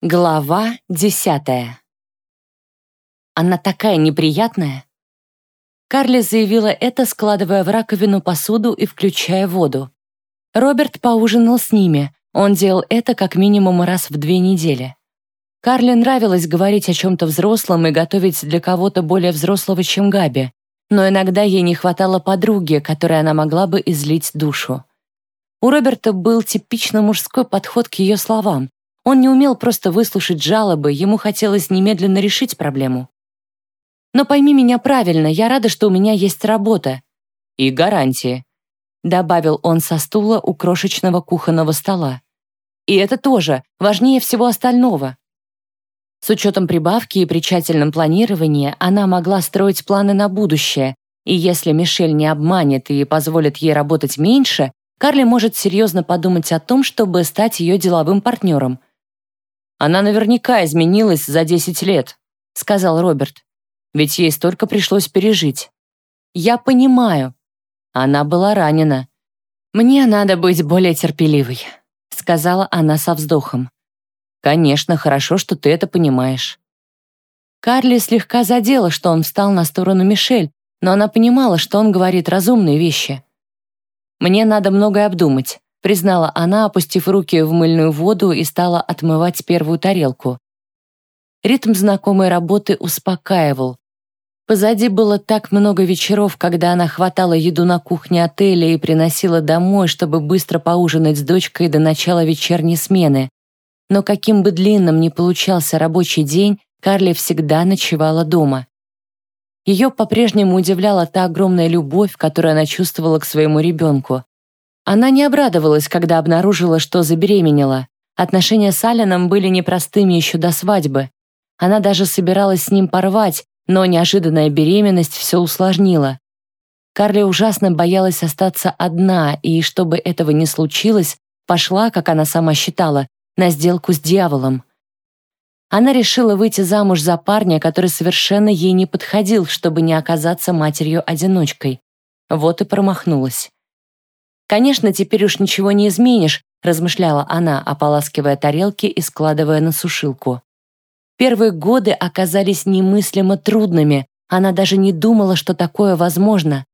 Глава десятая. Она такая неприятная. Карли заявила это, складывая в раковину посуду и включая воду. Роберт поужинал с ними. Он делал это как минимум раз в две недели. Карли нравилось говорить о чем-то взрослом и готовить для кого-то более взрослого, чем Габи. Но иногда ей не хватало подруги, которой она могла бы излить душу. У Роберта был типично мужской подход к ее словам. Он не умел просто выслушать жалобы, ему хотелось немедленно решить проблему. «Но пойми меня правильно, я рада, что у меня есть работа». «И гарантии», — добавил он со стула у крошечного кухонного стола. «И это тоже, важнее всего остального». С учетом прибавки и при тщательном планировании она могла строить планы на будущее, и если Мишель не обманет и позволит ей работать меньше, Карли может серьезно подумать о том, чтобы стать ее деловым партнером. Она наверняка изменилась за 10 лет», — сказал Роберт. «Ведь ей столько пришлось пережить». «Я понимаю». Она была ранена. «Мне надо быть более терпеливой», — сказала она со вздохом. «Конечно, хорошо, что ты это понимаешь». Карли слегка задела, что он встал на сторону Мишель, но она понимала, что он говорит разумные вещи. «Мне надо многое обдумать признала она, опустив руки в мыльную воду и стала отмывать первую тарелку. Ритм знакомой работы успокаивал. Позади было так много вечеров, когда она хватала еду на кухне отеля и приносила домой, чтобы быстро поужинать с дочкой до начала вечерней смены. Но каким бы длинным ни получался рабочий день, Карли всегда ночевала дома. Ее по-прежнему удивляла та огромная любовь, которую она чувствовала к своему ребенку. Она не обрадовалась, когда обнаружила, что забеременела. Отношения с Алленом были непростыми еще до свадьбы. Она даже собиралась с ним порвать, но неожиданная беременность все усложнила. Карли ужасно боялась остаться одна, и, чтобы этого не случилось, пошла, как она сама считала, на сделку с дьяволом. Она решила выйти замуж за парня, который совершенно ей не подходил, чтобы не оказаться матерью-одиночкой. Вот и промахнулась. «Конечно, теперь уж ничего не изменишь», размышляла она, ополаскивая тарелки и складывая на сушилку. Первые годы оказались немыслимо трудными, она даже не думала, что такое возможно.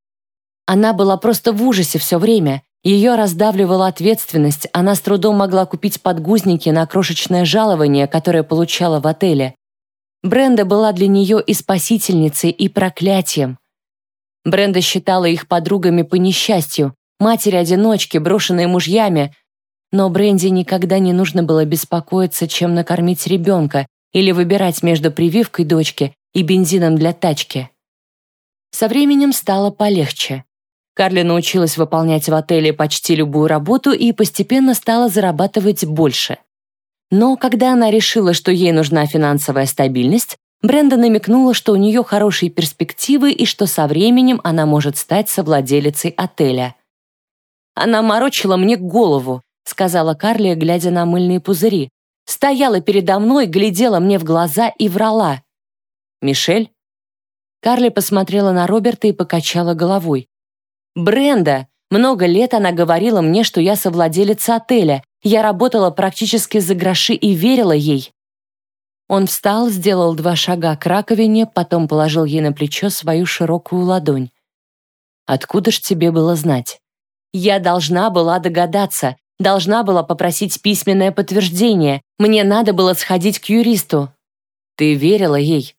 Она была просто в ужасе все время, ее раздавливала ответственность, она с трудом могла купить подгузники на крошечное жалование, которое получала в отеле. Бренда была для нее и спасительницей, и проклятием. Бренда считала их подругами по несчастью, матери-одиночки, брошенные мужьями. Но Бренди никогда не нужно было беспокоиться, чем накормить ребенка или выбирать между прививкой дочки и бензином для тачки. Со временем стало полегче. Карли научилась выполнять в отеле почти любую работу и постепенно стала зарабатывать больше. Но когда она решила, что ей нужна финансовая стабильность, Бренда намекнула, что у нее хорошие перспективы и что со временем она может стать совладелицей отеля. Она морочила мне голову», — сказала Карли, глядя на мыльные пузыри. «Стояла передо мной, глядела мне в глаза и врала». «Мишель?» Карли посмотрела на Роберта и покачала головой. «Бренда! Много лет она говорила мне, что я совладелица отеля. Я работала практически за гроши и верила ей». Он встал, сделал два шага к раковине, потом положил ей на плечо свою широкую ладонь. «Откуда ж тебе было знать?» Я должна была догадаться, должна была попросить письменное подтверждение. Мне надо было сходить к юристу. Ты верила ей?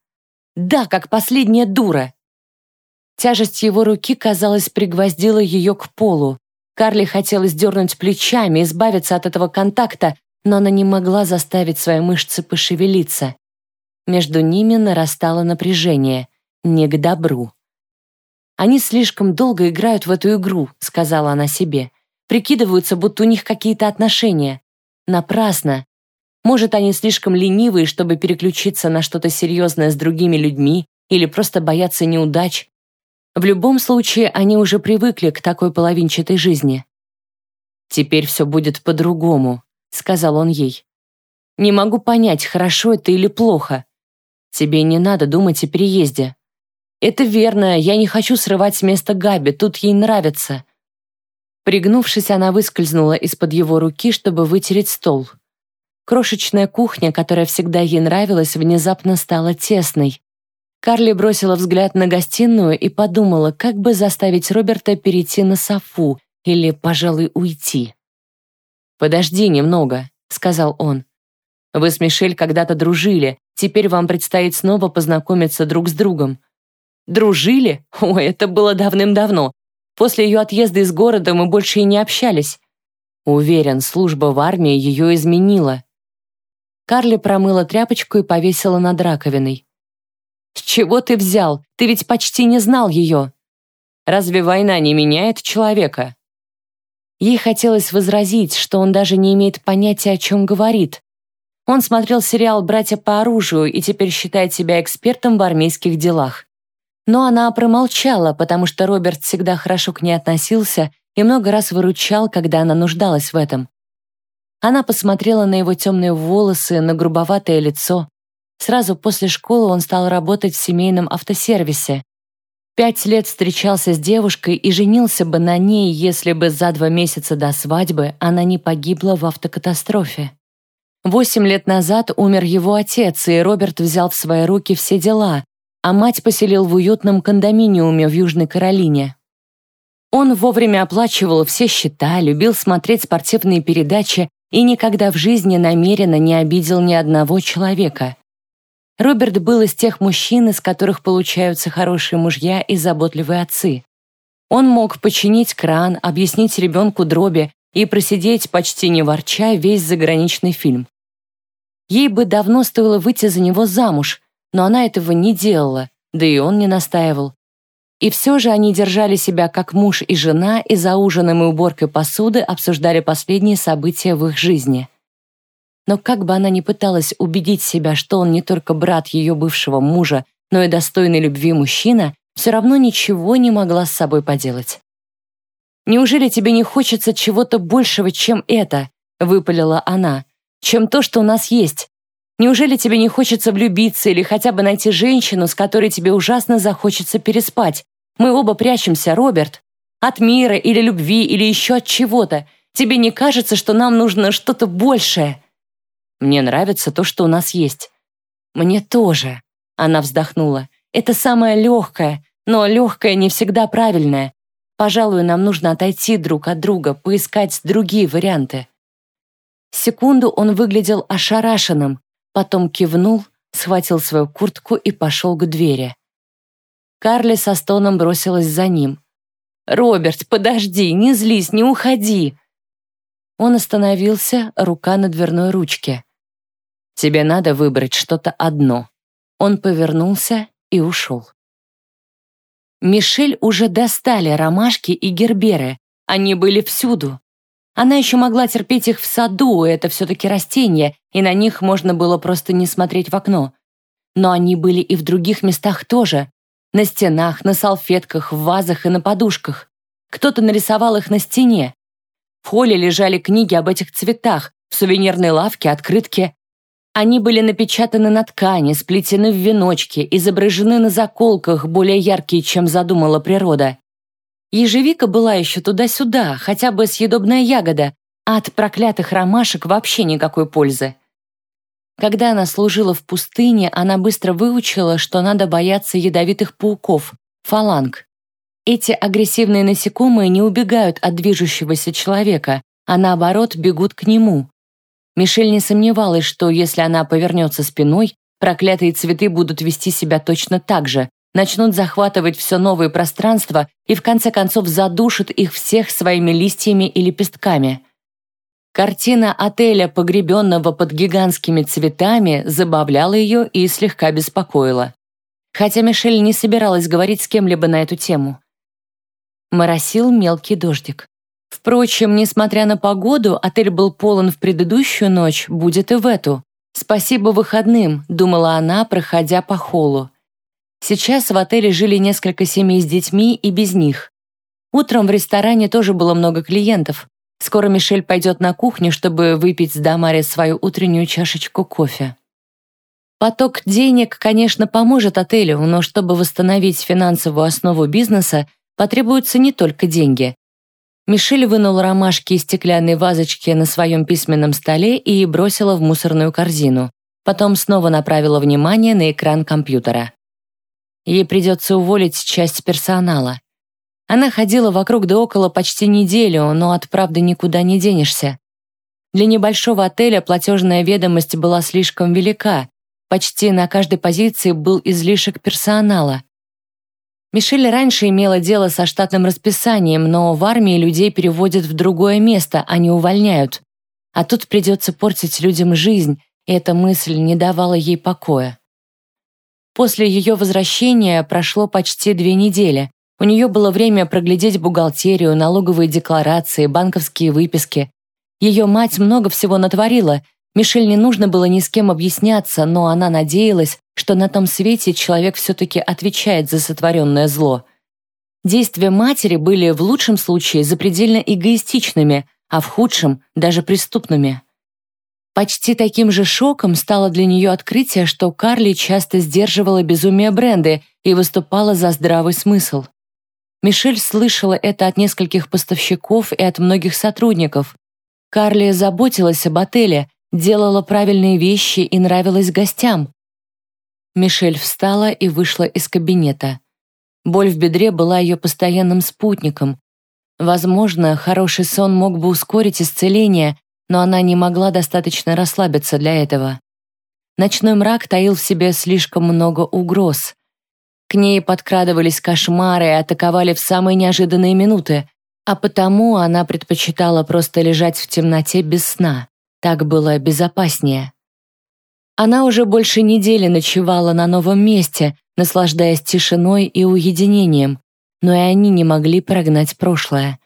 Да, как последняя дура. Тяжесть его руки, казалось, пригвоздила ее к полу. Карли хотелось дернуть плечами, избавиться от этого контакта, но она не могла заставить свои мышцы пошевелиться. Между ними нарастало напряжение. Не к добру. «Они слишком долго играют в эту игру», — сказала она себе. «Прикидываются, будто у них какие-то отношения. Напрасно. Может, они слишком ленивые, чтобы переключиться на что-то серьезное с другими людьми или просто боятся неудач. В любом случае, они уже привыкли к такой половинчатой жизни». «Теперь все будет по-другому», — сказал он ей. «Не могу понять, хорошо это или плохо. Тебе не надо думать о переезде. «Это верно, я не хочу срывать с места Габи, тут ей нравится». Пригнувшись, она выскользнула из-под его руки, чтобы вытереть стол. Крошечная кухня, которая всегда ей нравилась, внезапно стала тесной. Карли бросила взгляд на гостиную и подумала, как бы заставить Роберта перейти на софу или, пожалуй, уйти. «Подожди немного», — сказал он. «Вы с Мишель когда-то дружили, теперь вам предстоит снова познакомиться друг с другом». «Дружили? Ой, это было давным-давно. После ее отъезда из города мы больше и не общались. Уверен, служба в армии ее изменила. Карли промыла тряпочку и повесила над раковиной. «С чего ты взял? Ты ведь почти не знал ее!» «Разве война не меняет человека?» Ей хотелось возразить, что он даже не имеет понятия, о чем говорит. Он смотрел сериал «Братья по оружию» и теперь считает себя экспертом в армейских делах. Но она промолчала, потому что Роберт всегда хорошо к ней относился и много раз выручал, когда она нуждалась в этом. Она посмотрела на его темные волосы, на грубоватое лицо. Сразу после школы он стал работать в семейном автосервисе. Пять лет встречался с девушкой и женился бы на ней, если бы за два месяца до свадьбы она не погибла в автокатастрофе. Восемь лет назад умер его отец, и Роберт взял в свои руки все дела, а мать поселил в уютном кондоминиуме в Южной Каролине. Он вовремя оплачивал все счета, любил смотреть спортивные передачи и никогда в жизни намеренно не обидел ни одного человека. Роберт был из тех мужчин, из которых получаются хорошие мужья и заботливые отцы. Он мог починить кран, объяснить ребенку дроби и просидеть, почти не ворча, весь заграничный фильм. Ей бы давно стоило выйти за него замуж, но она этого не делала, да и он не настаивал. И все же они держали себя как муж и жена и за ужином и уборкой посуды обсуждали последние события в их жизни. Но как бы она ни пыталась убедить себя, что он не только брат ее бывшего мужа, но и достойный любви мужчина, все равно ничего не могла с собой поделать. «Неужели тебе не хочется чего-то большего, чем это?» — выпалила она. «Чем то, что у нас есть? Неужели тебе не хочется влюбиться или хотя бы найти женщину, с которой тебе ужасно захочется переспать? Мы оба прячемся, Роберт. От мира или любви или еще от чего-то. Тебе не кажется, что нам нужно что-то большее? Мне нравится то, что у нас есть. Мне тоже. Она вздохнула. Это самое легкое, но легкое не всегда правильное. Пожалуй, нам нужно отойти друг от друга, поискать другие варианты. Секунду он выглядел ошарашенным, потом кивнул, схватил свою куртку и пошел к двери. Карли со стоном бросилась за ним. «Роберт, подожди, не злись, не уходи!» Он остановился, рука на дверной ручке. «Тебе надо выбрать что-то одно». Он повернулся и ушел. Мишель уже достали ромашки и герберы. Они были всюду. Она еще могла терпеть их в саду, это все-таки растения, и на них можно было просто не смотреть в окно. Но они были и в других местах тоже. На стенах, на салфетках, в вазах и на подушках. Кто-то нарисовал их на стене. В холле лежали книги об этих цветах, в сувенирной лавке открытки. Они были напечатаны на ткани, сплетены в веночки, изображены на заколках, более яркие, чем задумала природа. Ежевика была еще туда-сюда, хотя бы съедобная ягода, а от проклятых ромашек вообще никакой пользы. Когда она служила в пустыне, она быстро выучила, что надо бояться ядовитых пауков, фаланг. Эти агрессивные насекомые не убегают от движущегося человека, а наоборот бегут к нему. Мишель не сомневалась, что если она повернется спиной, проклятые цветы будут вести себя точно так же, начнут захватывать все новые пространства и в конце концов задушат их всех своими листьями и лепестками. Картина отеля, погребенного под гигантскими цветами, забавляла ее и слегка беспокоила. Хотя Мишель не собиралась говорить с кем-либо на эту тему. Моросил мелкий дождик. Впрочем, несмотря на погоду, отель был полон в предыдущую ночь, будет и в эту. «Спасибо выходным», — думала она, проходя по холлу. Сейчас в отеле жили несколько семей с детьми и без них. Утром в ресторане тоже было много клиентов. Скоро Мишель пойдет на кухню, чтобы выпить с Дамари свою утреннюю чашечку кофе. Поток денег, конечно, поможет отелю, но чтобы восстановить финансовую основу бизнеса, потребуются не только деньги. Мишель вынула ромашки из стеклянной вазочки на своем письменном столе и бросила в мусорную корзину. Потом снова направила внимание на экран компьютера. Ей придется уволить часть персонала. Она ходила вокруг да около почти неделю, но от правды никуда не денешься. Для небольшого отеля платежная ведомость была слишком велика. Почти на каждой позиции был излишек персонала. Мишель раньше имела дело со штатным расписанием, но в армии людей переводят в другое место, а не увольняют. А тут придется портить людям жизнь, и эта мысль не давала ей покоя. После ее возвращения прошло почти две недели. У нее было время проглядеть бухгалтерию, налоговые декларации, банковские выписки. Ее мать много всего натворила. Мишель не нужно было ни с кем объясняться, но она надеялась, что на том свете человек все-таки отвечает за сотворенное зло. Действия матери были в лучшем случае запредельно эгоистичными, а в худшем – даже преступными. Почти таким же шоком стало для нее открытие, что Карли часто сдерживала безумие Бренды и выступала за здравый смысл. Мишель слышала это от нескольких поставщиков и от многих сотрудников. Карли заботилась об отеле, делала правильные вещи и нравилась гостям. Мишель встала и вышла из кабинета. Боль в бедре была ее постоянным спутником. Возможно, хороший сон мог бы ускорить исцеление, но она не могла достаточно расслабиться для этого. Ночной мрак таил в себе слишком много угроз. К ней подкрадывались кошмары и атаковали в самые неожиданные минуты, а потому она предпочитала просто лежать в темноте без сна. Так было безопаснее. Она уже больше недели ночевала на новом месте, наслаждаясь тишиной и уединением, но и они не могли прогнать прошлое.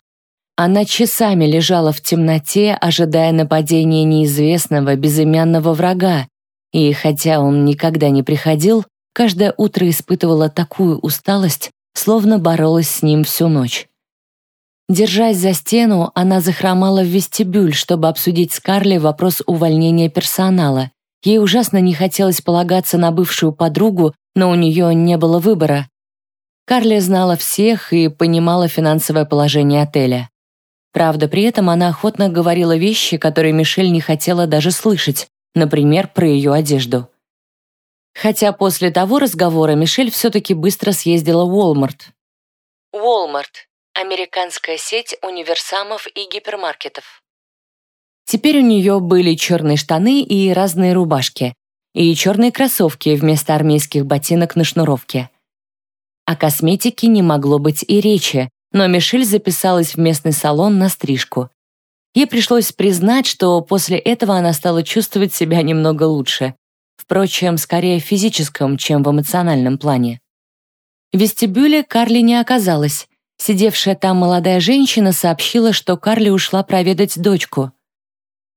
Она часами лежала в темноте, ожидая нападения неизвестного безымянного врага, и хотя он никогда не приходил, каждое утро испытывала такую усталость, словно боролась с ним всю ночь. Держась за стену, она захромала в вестибюль, чтобы обсудить с Карли вопрос увольнения персонала, Ей ужасно не хотелось полагаться на бывшую подругу, но у нее не было выбора. Карли знала всех и понимала финансовое положение отеля. Правда, при этом она охотно говорила вещи, которые Мишель не хотела даже слышать, например, про ее одежду. Хотя после того разговора Мишель все-таки быстро съездила в Уолмарт. Walmart – американская сеть универсамов и гипермаркетов. Теперь у нее были черные штаны и разные рубашки, и черные кроссовки вместо армейских ботинок на шнуровке. О косметике не могло быть и речи, но Мишель записалась в местный салон на стрижку. Ей пришлось признать, что после этого она стала чувствовать себя немного лучше. Впрочем, скорее в физическом, чем в эмоциональном плане. В вестибюле Карли не оказалось. Сидевшая там молодая женщина сообщила, что Карли ушла проведать дочку.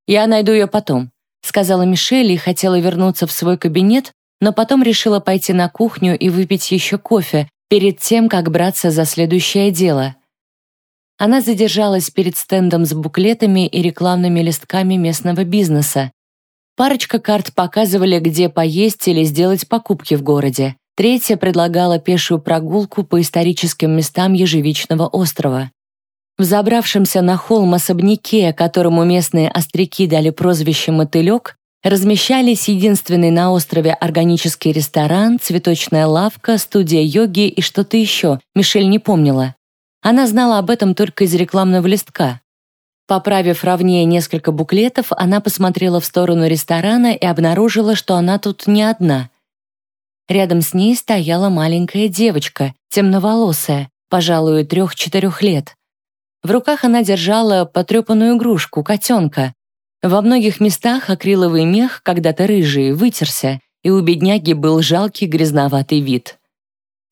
«Я найду ее потом», — сказала Мишель и хотела вернуться в свой кабинет, но потом решила пойти на кухню и выпить еще кофе перед тем, как браться за следующее дело. Она задержалась перед стендом с буклетами и рекламными листками местного бизнеса. Парочка карт показывали, где поесть или сделать покупки в городе. Третья предлагала пешую прогулку по историческим местам Ежевичного острова. В на холм особняке, которому местные остряки дали прозвище «Мотылек», размещались единственный на острове органический ресторан, цветочная лавка, студия йоги и что-то еще, Мишель не помнила. Она знала об этом только из рекламного листка. Поправив ровнее несколько буклетов, она посмотрела в сторону ресторана и обнаружила, что она тут не одна. Рядом с ней стояла маленькая девочка, темноволосая, пожалуй, трех-четырех лет. В руках она держала потрепанную игрушку, котенка. Во многих местах акриловый мех, когда-то рыжий, вытерся, и у бедняги был жалкий грязноватый вид.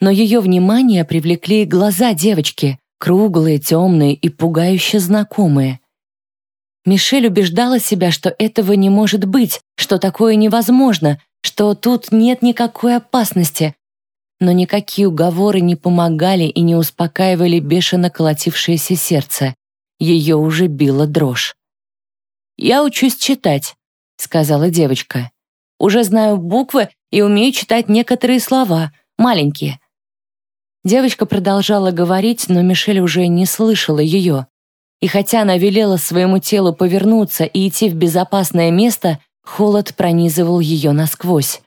Но ее внимание привлекли глаза девочки, круглые, темные и пугающе знакомые. Мишель убеждала себя, что этого не может быть, что такое невозможно, что тут нет никакой опасности, но никакие уговоры не помогали и не успокаивали бешено колотившееся сердце. Ее уже била дрожь. «Я учусь читать», — сказала девочка. «Уже знаю буквы и умею читать некоторые слова, маленькие». Девочка продолжала говорить, но Мишель уже не слышала ее. И хотя она велела своему телу повернуться и идти в безопасное место, холод пронизывал ее насквозь.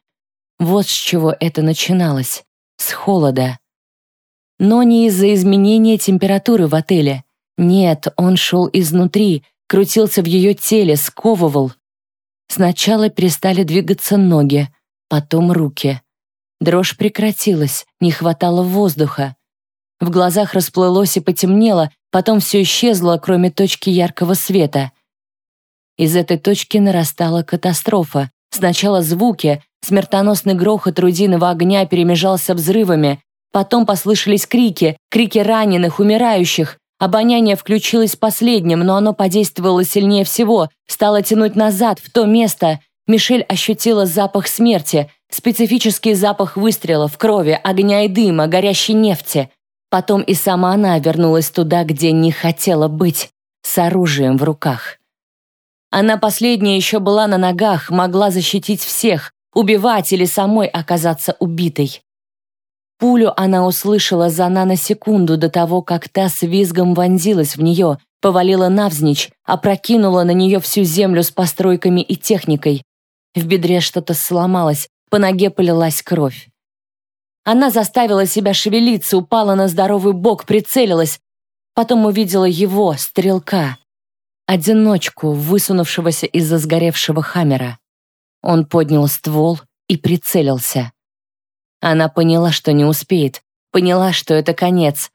Вот с чего это начиналось. С холода. Но не из-за изменения температуры в отеле. Нет, он шел изнутри, крутился в ее теле, сковывал. Сначала перестали двигаться ноги, потом руки. Дрожь прекратилась, не хватало воздуха. В глазах расплылось и потемнело, потом все исчезло, кроме точки яркого света. Из этой точки нарастала катастрофа. Сначала звуки, смертоносный грохот рудиного огня перемежался взрывами, потом послышались крики, крики раненых, умирающих. Обоняние включилось последним, но оно подействовало сильнее всего, стало тянуть назад, в то место. Мишель ощутила запах смерти, специфический запах выстрелов, крови, огня и дыма, горящей нефти. Потом и сама она вернулась туда, где не хотела быть, с оружием в руках. Она последняя еще была на ногах, могла защитить всех, убивать или самой оказаться убитой. Пулю она услышала за наносекунду до того, как та с визгом вонзилась в нее, повалила навзничь, опрокинула на нее всю землю с постройками и техникой. В бедре что-то сломалось, по ноге полилась кровь. Она заставила себя шевелиться, упала на здоровый бок, прицелилась. Потом увидела его, стрелка. Одиночку, высунувшегося из-за сгоревшего хаммера. Он поднял ствол и прицелился. Она поняла, что не успеет, поняла, что это конец.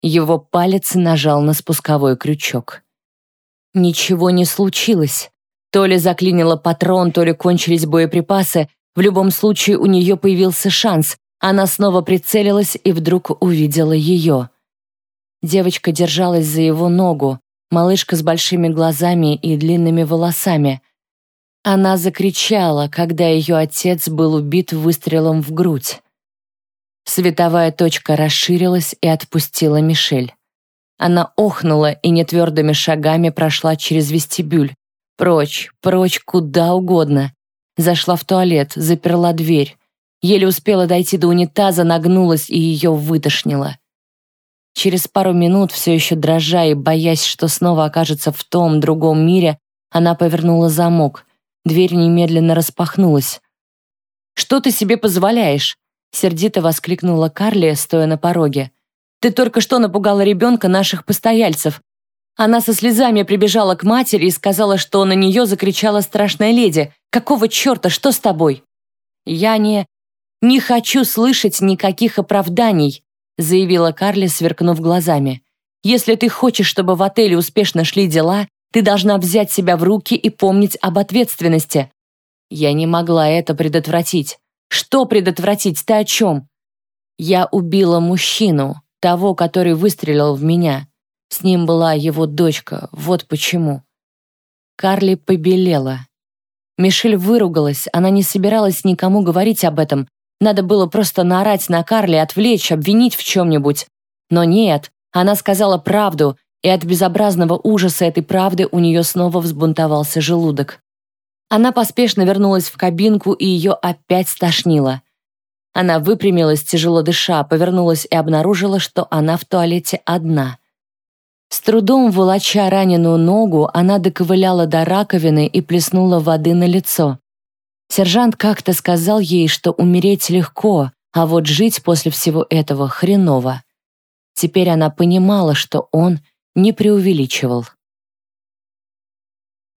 Его палец нажал на спусковой крючок. Ничего не случилось. То ли заклинило патрон, то ли кончились боеприпасы. В любом случае у нее появился шанс. Она снова прицелилась и вдруг увидела ее. Девочка держалась за его ногу, малышка с большими глазами и длинными волосами. Она закричала, когда ее отец был убит выстрелом в грудь. Световая точка расширилась и отпустила Мишель. Она охнула и нетвердыми шагами прошла через вестибюль. Прочь, прочь, куда угодно. Зашла в туалет, заперла дверь. Еле успела дойти до унитаза, нагнулась и ее вытошнило. Через пару минут, все еще дрожа и боясь, что снова окажется в том другом мире, она повернула замок. Дверь немедленно распахнулась. «Что ты себе позволяешь?» Сердито воскликнула Карли, стоя на пороге. «Ты только что напугала ребенка наших постояльцев. Она со слезами прибежала к матери и сказала, что на нее закричала страшная леди. Какого черта, что с тобой?» «Я не... не хочу слышать никаких оправданий», заявила Карли, сверкнув глазами. «Если ты хочешь, чтобы в отеле успешно шли дела, ты должна взять себя в руки и помнить об ответственности». Я не могла это предотвратить. Что предотвратить? Ты о чем? Я убила мужчину, того, который выстрелил в меня. С ним была его дочка, вот почему. Карли побелела. Мишель выругалась, она не собиралась никому говорить об этом. Надо было просто наорать на Карли, отвлечь, обвинить в чем-нибудь. Но нет, она сказала правду, и от безобразного ужаса этой правды у нее снова взбунтовался желудок. Она поспешно вернулась в кабинку, и ее опять стошнило. Она выпрямилась, тяжело дыша, повернулась и обнаружила, что она в туалете одна. С трудом волоча раненую ногу, она доковыляла до раковины и плеснула воды на лицо. Сержант как-то сказал ей, что умереть легко, а вот жить после всего этого хреново. Теперь она понимала, что он не преувеличивал.